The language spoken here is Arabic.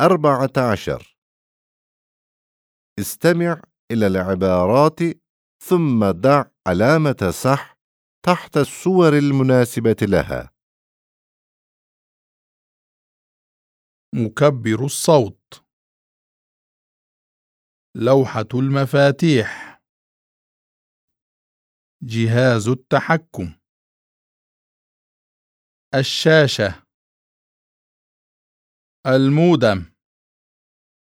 أربعة عشر. استمع إلى العبارات ثم ضع علامة صح تحت الصور المناسبة لها. مكبر الصوت. لوحة المفاتيح. جهاز التحكم. الشاشة. المودم